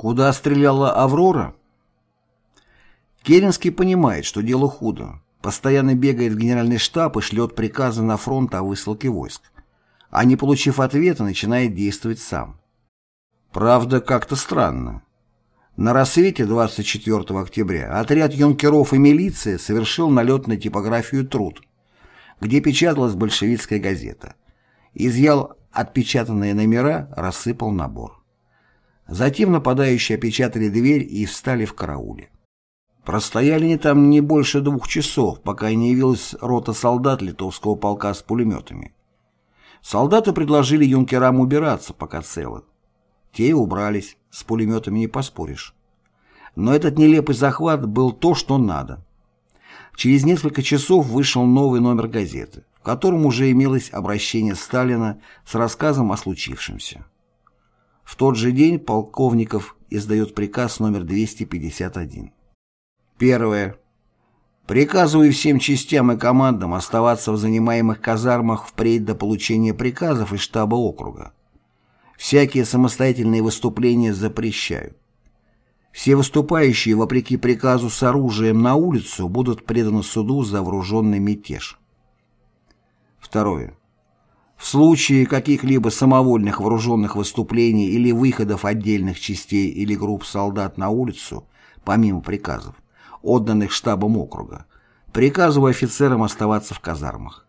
Куда стреляла «Аврора»? Керенский понимает, что дело худо. Постоянно бегает в генеральный штаб и шлет приказы на фронт о высылке войск. А не получив ответа, начинает действовать сам. Правда, как-то странно. На рассвете 24 октября отряд юнкеров и милиции совершил налет на типографию «Труд», где печаталась большевистская газета. Изъял отпечатанные номера, рассыпал набор. Затем нападающие опечатали дверь и встали в карауле. Простояли они там не больше двух часов, пока не явилась рота солдат литовского полка с пулеметами. Солдаты предложили юнкерам убираться, пока целы. Те убрались, с пулеметами не поспоришь. Но этот нелепый захват был то, что надо. Через несколько часов вышел новый номер газеты, в котором уже имелось обращение Сталина с рассказом о случившемся. В тот же день полковников издает приказ номер 251. Первое. Приказываю всем частям и командам оставаться в занимаемых казармах впредь до получения приказов из штаба округа. Всякие самостоятельные выступления запрещаю. Все выступающие, вопреки приказу с оружием на улицу, будут преданы суду за вооруженный мятеж. Второе. В случае каких-либо самовольных вооруженных выступлений или выходов отдельных частей или групп солдат на улицу, помимо приказов, отданных штабом округа, приказываю офицерам оставаться в казармах.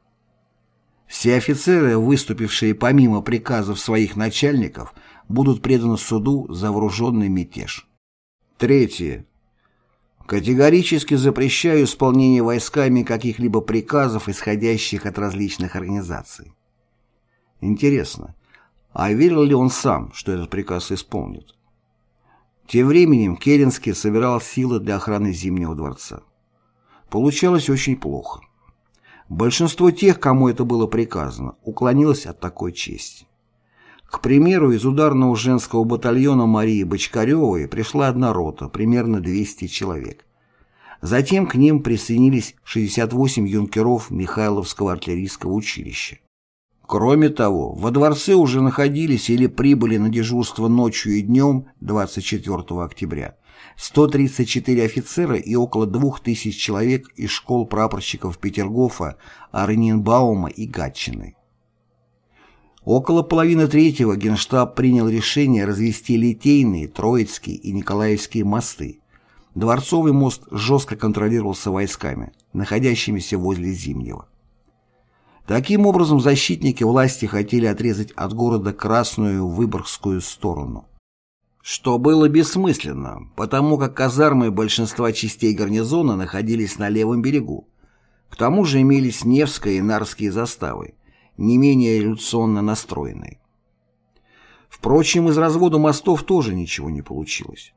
Все офицеры, выступившие помимо приказов своих начальников, будут преданы суду за вооруженный мятеж. Третье. Категорически запрещаю исполнение войсками каких-либо приказов, исходящих от различных организаций. Интересно, а верил ли он сам, что этот приказ исполнит? Тем временем Керенский собирал силы для охраны Зимнего дворца. Получалось очень плохо. Большинство тех, кому это было приказано, уклонилось от такой чести. К примеру, из ударного женского батальона Марии Бочкаревой пришла одна рота, примерно 200 человек. Затем к ним присоединились 68 юнкеров Михайловского артиллерийского училища. Кроме того, во дворце уже находились или прибыли на дежурство ночью и днем 24 октября 134 офицера и около 2000 человек из школ прапорщиков Петергофа, Арнинбаума и Гатчины. Около половины третьего Генштаб принял решение развести Литейные, Троицкие и Николаевские мосты. Дворцовый мост жестко контролировался войсками, находящимися возле Зимнего. Таким образом, защитники власти хотели отрезать от города Красную Выборгскую сторону. Что было бессмысленно, потому как казармы большинства частей гарнизона находились на левом берегу. К тому же имелись Невская и Нарские заставы, не менее революционно настроенные. Впрочем, из развода мостов тоже ничего не получилось.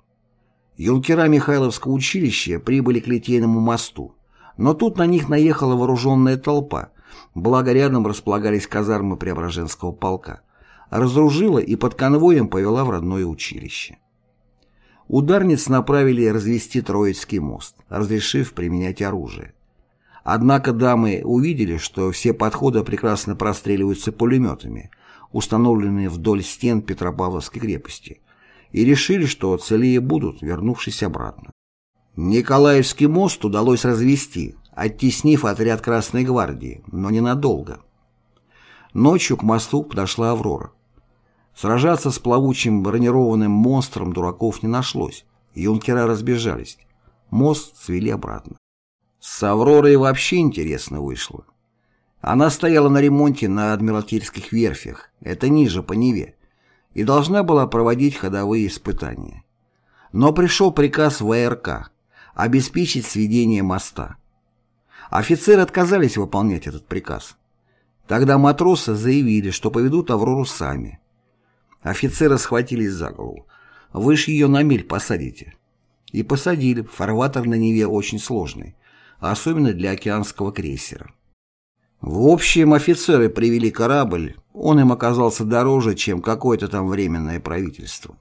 Юнкера Михайловского училища прибыли к Литейному мосту, но тут на них наехала вооруженная толпа, благо рядом располагались казармы Преображенского полка разоружила и под конвоем повела в родное училище. Ударниц направили развести Троицкий мост, разрешив применять оружие. Однако дамы увидели, что все подходы прекрасно простреливаются пулеметами, установленными вдоль стен Петропавловской крепости, и решили, что целее будут, вернувшись обратно. Николаевский мост удалось развести, оттеснив отряд Красной гвардии, но ненадолго. Ночью к мосту подошла Аврора. Сражаться с плавучим бронированным монстром дураков не нашлось. Юнкера разбежались. Мост свели обратно. С Авророй вообще интересно вышло. Она стояла на ремонте на Адмиралтейских верфях, это ниже по Неве, и должна была проводить ходовые испытания. Но пришел приказ ВРК обеспечить сведение моста. Офицеры отказались выполнять этот приказ. Тогда матросы заявили, что поведут Аврору сами. Офицеры схватились за голову. «Вы ж ее на мель посадите». И посадили, фарватер на Неве очень сложный, особенно для океанского крейсера. В общем, офицеры привели корабль, он им оказался дороже, чем какое-то там временное правительство.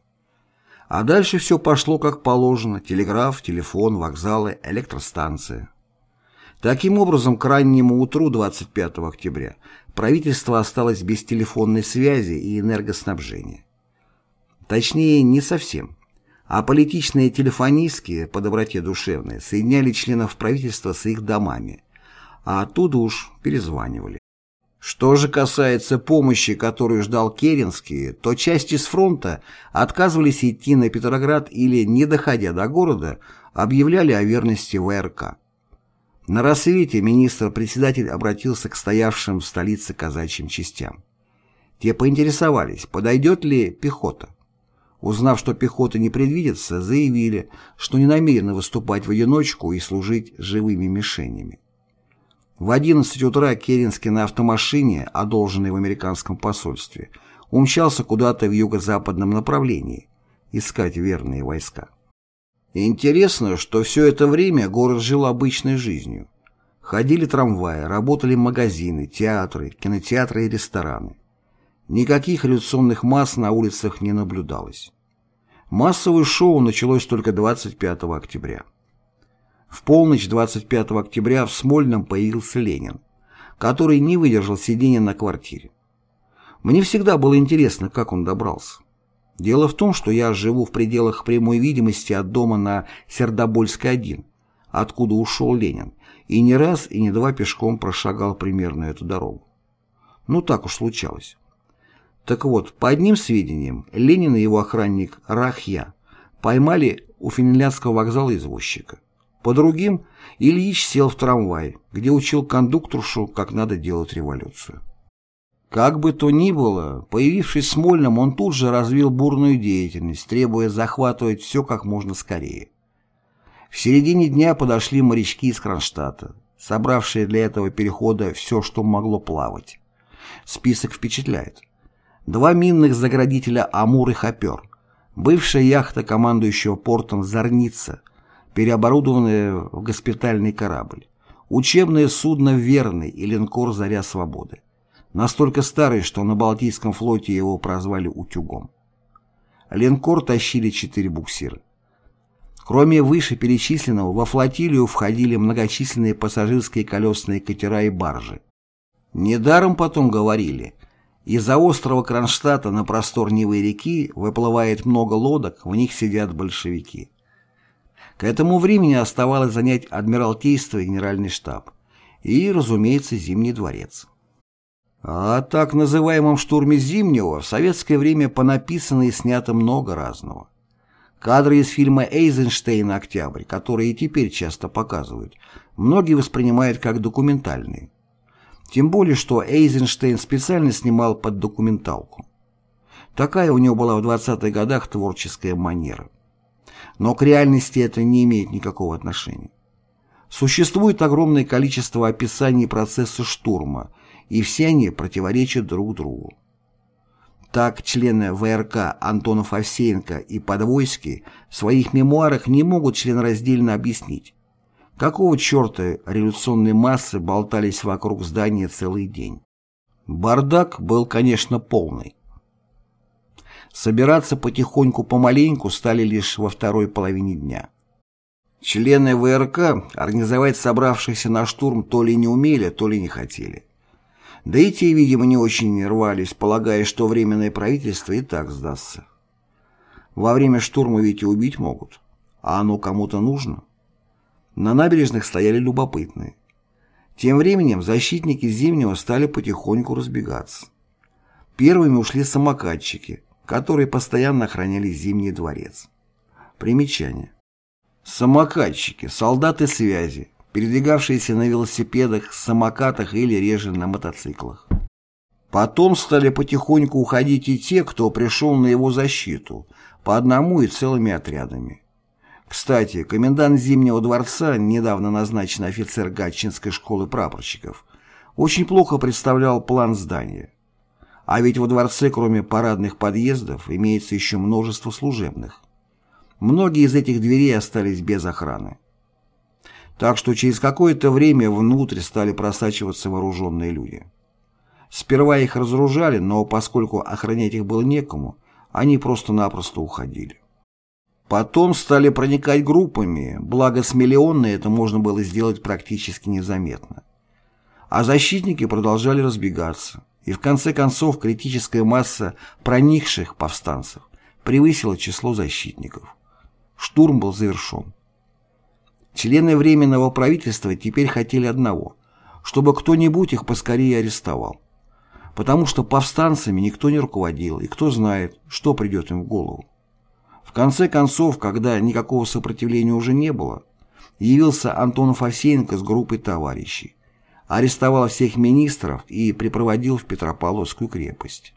А дальше все пошло как положено, телеграф, телефон, вокзалы, электростанция. Таким образом, к раннему утру 25 октября правительство осталось без телефонной связи и энергоснабжения. Точнее, не совсем. а политичные телефонистки по доброте душевной соединяли членов правительства с их домами, а оттуда уж перезванивали. Что же касается помощи, которую ждал Керенский, то части с фронта отказывались идти на Петроград или, не доходя до города, объявляли о верности ВРК. На рассвете министр-председатель обратился к стоявшим в столице казачьим частям. Те поинтересовались, подойдет ли пехота. Узнав, что пехота не предвидится, заявили, что не намерены выступать в одиночку и служить живыми мишенями. В 11 утра Керенский на автомашине, одолженной в американском посольстве, умчался куда-то в юго-западном направлении искать верные войска. Интересно, что все это время город жил обычной жизнью. Ходили трамваи, работали магазины, театры, кинотеатры и рестораны. Никаких революционных масс на улицах не наблюдалось. Массовое шоу началось только 25 октября. В полночь 25 октября в Смольном появился Ленин, который не выдержал сидения на квартире. Мне всегда было интересно, как он добрался. Дело в том, что я живу в пределах прямой видимости от дома на Сердобольской 1, откуда ушел Ленин, и не раз и не два пешком прошагал примерно эту дорогу. Ну так уж случалось. Так вот, по одним сведениям, Ленин и его охранник Рахья поймали у финляндского вокзала извозчика. По другим, Ильич сел в трамвай, где учил кондукторшу, как надо делать революцию. Как бы то ни было, появившись в Смольном, он тут же развил бурную деятельность, требуя захватывать все как можно скорее. В середине дня подошли морячки из Кронштадта, собравшие для этого перехода все, что могло плавать. Список впечатляет. Два минных заградителя «Амур» и «Хопер», бывшая яхта командующего портом «Зорница», переоборудованная в госпитальный корабль, учебное судно «Верный» и линкор «Заря свободы». Настолько старый, что на Балтийском флоте его прозвали «Утюгом». Линкор тащили четыре буксира. Кроме вышеперечисленного, во флотилию входили многочисленные пассажирские колесные катера и баржи. Недаром потом говорили, из-за острова Кронштадта на простор Невы реки выплывает много лодок, в них сидят большевики. К этому времени оставалось занять Адмиралтейство и Генеральный штаб. И, разумеется, Зимний дворец. О так называемом штурме Зимнего в советское время понаписано и снято много разного. Кадры из фильма «Эйзенштейн. Октябрь», которые и теперь часто показывают, многие воспринимают как документальные. Тем более, что Эйзенштейн специально снимал под документалку. Такая у него была в 20-х годах творческая манера. Но к реальности это не имеет никакого отношения. Существует огромное количество описаний процесса штурма, и все они противоречат друг другу. Так члены ВРК Антонов Овсеенко и Подвойский в своих мемуарах не могут членораздельно объяснить, какого черта революционные массы болтались вокруг здания целый день. Бардак был, конечно, полный. Собираться потихоньку помаленьку стали лишь во второй половине дня. Члены ВРК организовать собравшихся на штурм то ли не умели, то ли не хотели. Да и те, видимо, не очень рвались, полагая, что Временное правительство и так сдастся. Во время штурма ведь и убить могут. А оно кому-то нужно. На набережных стояли любопытные. Тем временем защитники Зимнего стали потихоньку разбегаться. Первыми ушли самокатчики, которые постоянно охраняли Зимний дворец. Примечание. Самокатчики, солдаты связи, передвигавшиеся на велосипедах, самокатах или реже на мотоциклах. Потом стали потихоньку уходить и те, кто пришел на его защиту, по одному и целыми отрядами. Кстати, комендант Зимнего дворца, недавно назначенный офицер Гатчинской школы прапорщиков, очень плохо представлял план здания. А ведь во дворце, кроме парадных подъездов, имеется еще множество служебных. Многие из этих дверей остались без охраны. Так что через какое-то время внутрь стали просачиваться вооруженные люди. Сперва их разоружали, но поскольку охранять их было некому, они просто-напросто уходили. Потом стали проникать группами, благо с миллионной это можно было сделать практически незаметно. А защитники продолжали разбегаться и в конце концов критическая масса проникших повстанцев превысила число защитников. Штурм был завершен. Члены Временного правительства теперь хотели одного – чтобы кто-нибудь их поскорее арестовал. Потому что повстанцами никто не руководил, и кто знает, что придет им в голову. В конце концов, когда никакого сопротивления уже не было, явился Антонов Овсеенко с группой товарищей, арестовал всех министров и припроводил в Петропавловскую крепость.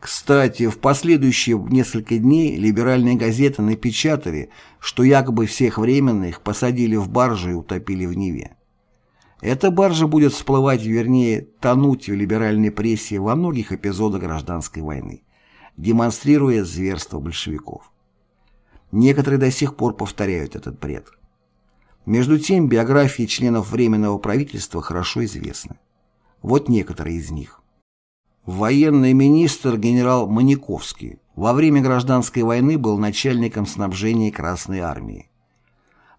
Кстати, в последующие несколько дней либеральные газеты напечатали, что якобы всех временных посадили в баржу и утопили в Неве. Эта баржа будет всплывать, вернее, тонуть в либеральной прессе во многих эпизодах гражданской войны, демонстрируя зверство большевиков. Некоторые до сих пор повторяют этот бред. Между тем, биографии членов Временного правительства хорошо известны. Вот некоторые из них. Военный министр генерал Маниковский во время гражданской войны был начальником снабжения Красной Армии.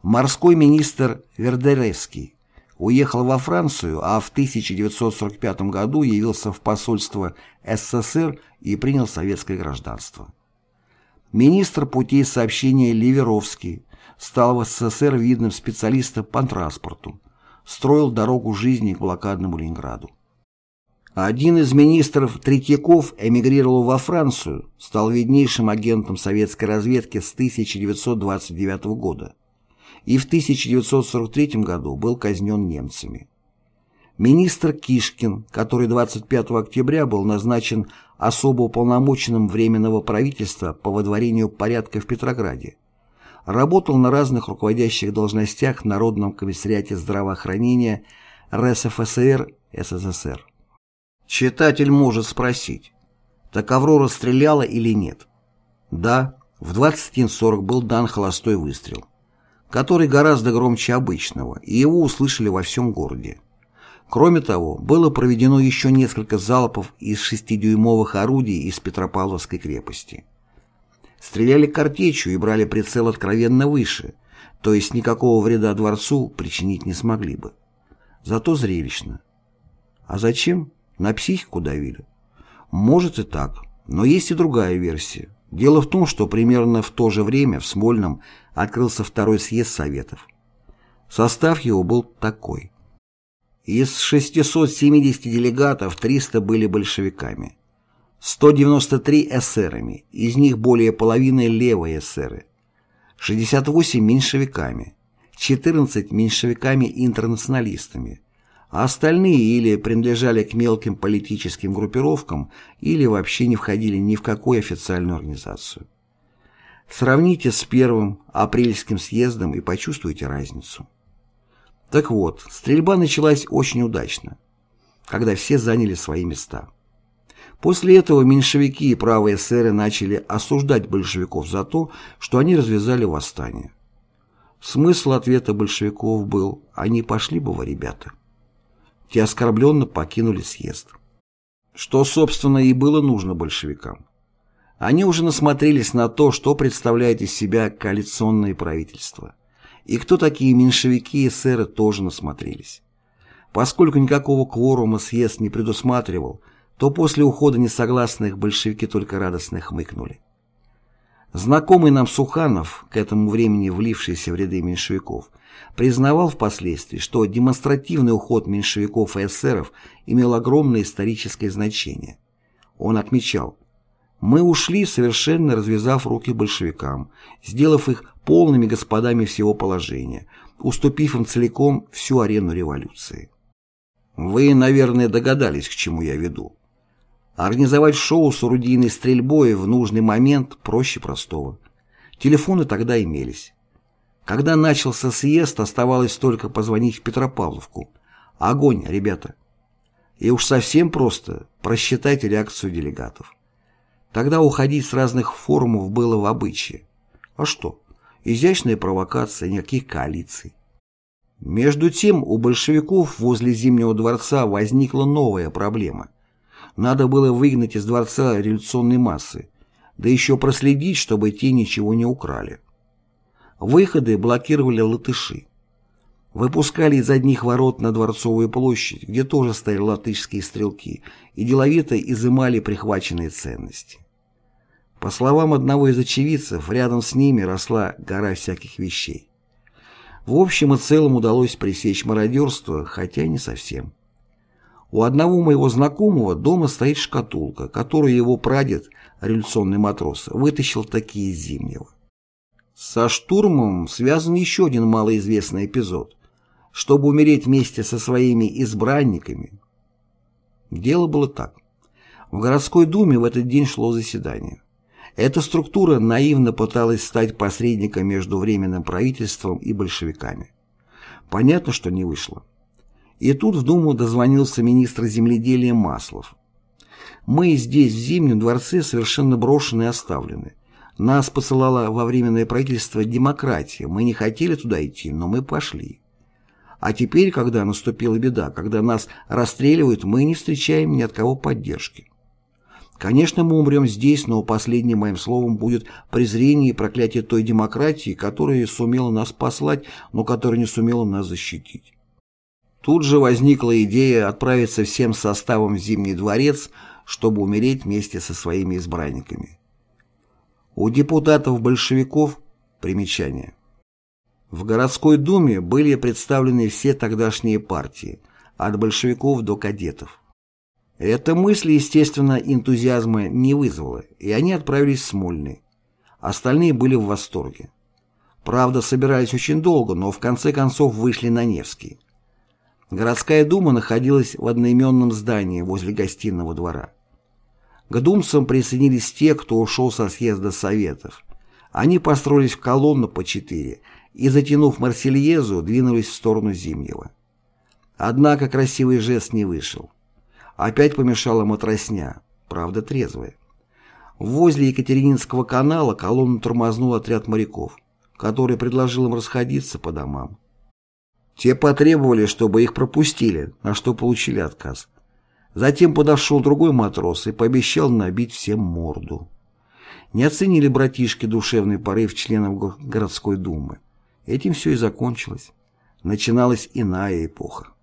Морской министр Вердеревский уехал во Францию, а в 1945 году явился в посольство СССР и принял советское гражданство. Министр путей сообщения Ливеровский стал в СССР видным специалистом по транспорту, строил дорогу жизни к блокадному Ленинграду. Один из министров Третьяков эмигрировал во Францию, стал виднейшим агентом советской разведки с 1929 года и в 1943 году был казнен немцами. Министр Кишкин, который 25 октября был назначен особо уполномоченным Временного правительства по водворению порядка в Петрограде, работал на разных руководящих должностях в Народном комиссариате здравоохранения РСФСР СССР. Читатель может спросить, так Аврора стреляла или нет? Да, в 21.40 был дан холостой выстрел, который гораздо громче обычного, и его услышали во всем городе. Кроме того, было проведено еще несколько залпов из шестидюймовых орудий из Петропавловской крепости. Стреляли картечью и брали прицел откровенно выше, то есть никакого вреда дворцу причинить не смогли бы. Зато зрелищно. А зачем? На психику давили. Может и так, но есть и другая версия. Дело в том, что примерно в то же время в Смольном открылся второй съезд Советов. Состав его был такой. Из 670 делегатов 300 были большевиками, 193 эсерами, из них более половины левые эсеры, 68 меньшевиками, 14 меньшевиками-интернационалистами, а остальные или принадлежали к мелким политическим группировкам, или вообще не входили ни в какую официальную организацию. Сравните с первым апрельским съездом и почувствуйте разницу. Так вот, стрельба началась очень удачно, когда все заняли свои места. После этого меньшевики и правые эсеры начали осуждать большевиков за то, что они развязали восстание. Смысл ответа большевиков был «они пошли бы вы, ребята» те оскорбленно покинули съезд. Что, собственно, и было нужно большевикам. Они уже насмотрелись на то, что представляет из себя коалиционное правительство. И кто такие меньшевики и эсеры тоже насмотрелись. Поскольку никакого кворума съезд не предусматривал, то после ухода несогласных большевики только радостно хмыкнули. Знакомый нам Суханов, к этому времени влившийся в ряды меньшевиков, признавал впоследствии, что демонстративный уход меньшевиков и эсеров имел огромное историческое значение. Он отмечал, «Мы ушли, совершенно развязав руки большевикам, сделав их полными господами всего положения, уступив им целиком всю арену революции». Вы, наверное, догадались, к чему я веду. Организовать шоу с орудийной стрельбой в нужный момент проще простого. Телефоны тогда имелись. Когда начался съезд, оставалось только позвонить в Петропавловку. Огонь, ребята. И уж совсем просто просчитать реакцию делегатов. Тогда уходить с разных форумов было в обычае. А что? Изящная провокация, никаких коалиций. Между тем у большевиков возле Зимнего дворца возникла новая проблема – надо было выгнать из дворца революционной массы, да еще проследить, чтобы те ничего не украли. Выходы блокировали латыши. Выпускали из одних ворот на Дворцовую площадь, где тоже стояли латышские стрелки, и деловито изымали прихваченные ценности. По словам одного из очевидцев, рядом с ними росла гора всяких вещей. В общем и целом удалось пресечь мародерство, хотя не совсем. У одного моего знакомого дома стоит шкатулка, которую его прадед, революционный матрос, вытащил такие из Зимнего. Со штурмом связан еще один малоизвестный эпизод. Чтобы умереть вместе со своими избранниками. Дело было так. В городской думе в этот день шло заседание. Эта структура наивно пыталась стать посредником между Временным правительством и большевиками. Понятно, что не вышло. И тут в Думу дозвонился министр земледелия Маслов. «Мы здесь, в Зимнем дворце, совершенно брошены и оставлены. Нас посылала во Временное правительство демократия. Мы не хотели туда идти, но мы пошли. А теперь, когда наступила беда, когда нас расстреливают, мы не встречаем ни от кого поддержки. Конечно, мы умрем здесь, но последним моим словом будет презрение и проклятие той демократии, которая сумела нас послать, но которая не сумела нас защитить. Тут же возникла идея отправиться всем составом в Зимний дворец, чтобы умереть вместе со своими избранниками. У депутатов-большевиков примечание. В городской думе были представлены все тогдашние партии, от большевиков до кадетов. Эта мысль, естественно, энтузиазма не вызвала, и они отправились в Смольный. Остальные были в восторге. Правда, собирались очень долго, но в конце концов вышли на Невский. Городская дума находилась в одноименном здании возле гостиного двора. К думцам присоединились те, кто ушел со съезда Советов. Они построились в колонну по четыре и, затянув Марсельезу, двинулись в сторону Зимнего. Однако красивый жест не вышел. Опять помешала матросня, правда трезвая. Возле Екатерининского канала колонну тормознул отряд моряков, который предложил им расходиться по домам. Те потребовали, чтобы их пропустили, на что получили отказ. Затем подошел другой матрос и пообещал набить всем морду. Не оценили братишки душевный порыв членов городской думы. Этим все и закончилось. Начиналась иная эпоха.